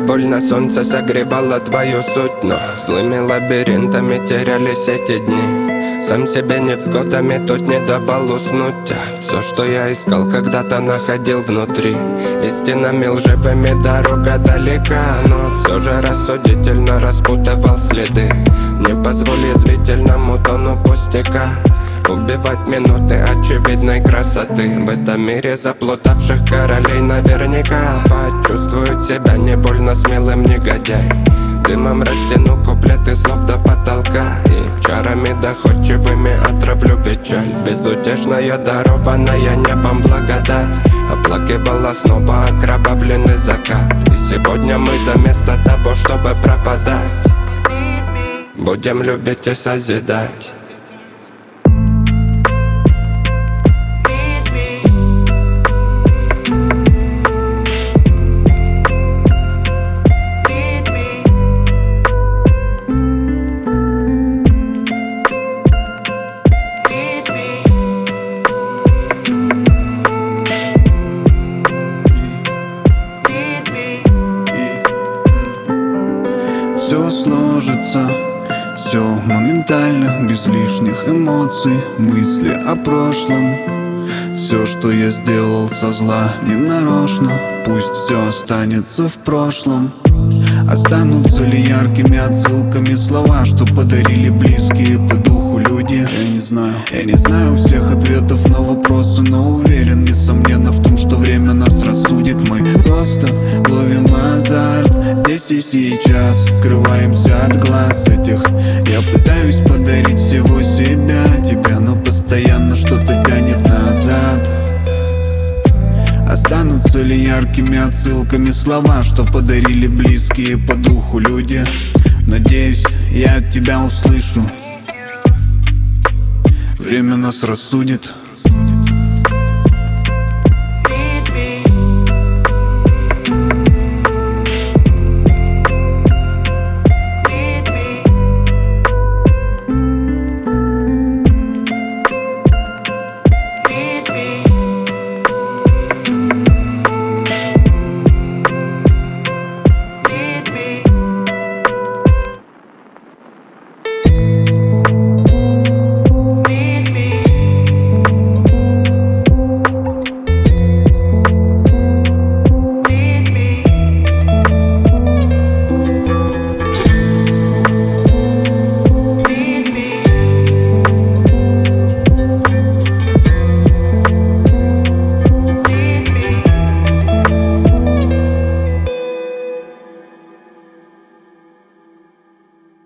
больно солнце согревало твою суть Но злыми лабиринтами терялись эти дни. Сам себе невзгодами тут не давал уснуть а Все, что я искал, когда-то находил внутри. Истинами лживыми дорога далека Но все же рассудительно распутывал следы. Не позволь язвительному тону пустяка Убивать минуты очевидной красоты. В этом мире заплутавших королей наверняка. Почувствуют себя не больно смелым негодяй. Дымом растяну куплеты слов до потолка. И чарами доходчивыми отравлю печаль. Безутешная дарованная небом благодать. Оплакивала снова окровавленный закат. И сегодня мы за место того, чтобы пропадать. Будем любить и созидать Все сложится, все моментально, без лишних эмоций. Мысли о прошлом. Все, что я сделал со зла не нарочно. Пусть все останется в прошлом. Останутся ли яркими отсылками слова Что подарили близкие по духу люди? Я не знаю. Я не знаю всех ответов на вопросы Но уверен, несомненно, в том, что время нас рассудит. Мы просто ловим азарт. Здесь и сейчас Скрываемся от глаз этих. Я пытаюсь подарить всего себя Тебя, но постоянно что-то тянет назад. Останутся ли яркими отсылками слова, что подарили близкие по духу люди? Надеюсь, я от тебя услышу. Время нас рассудит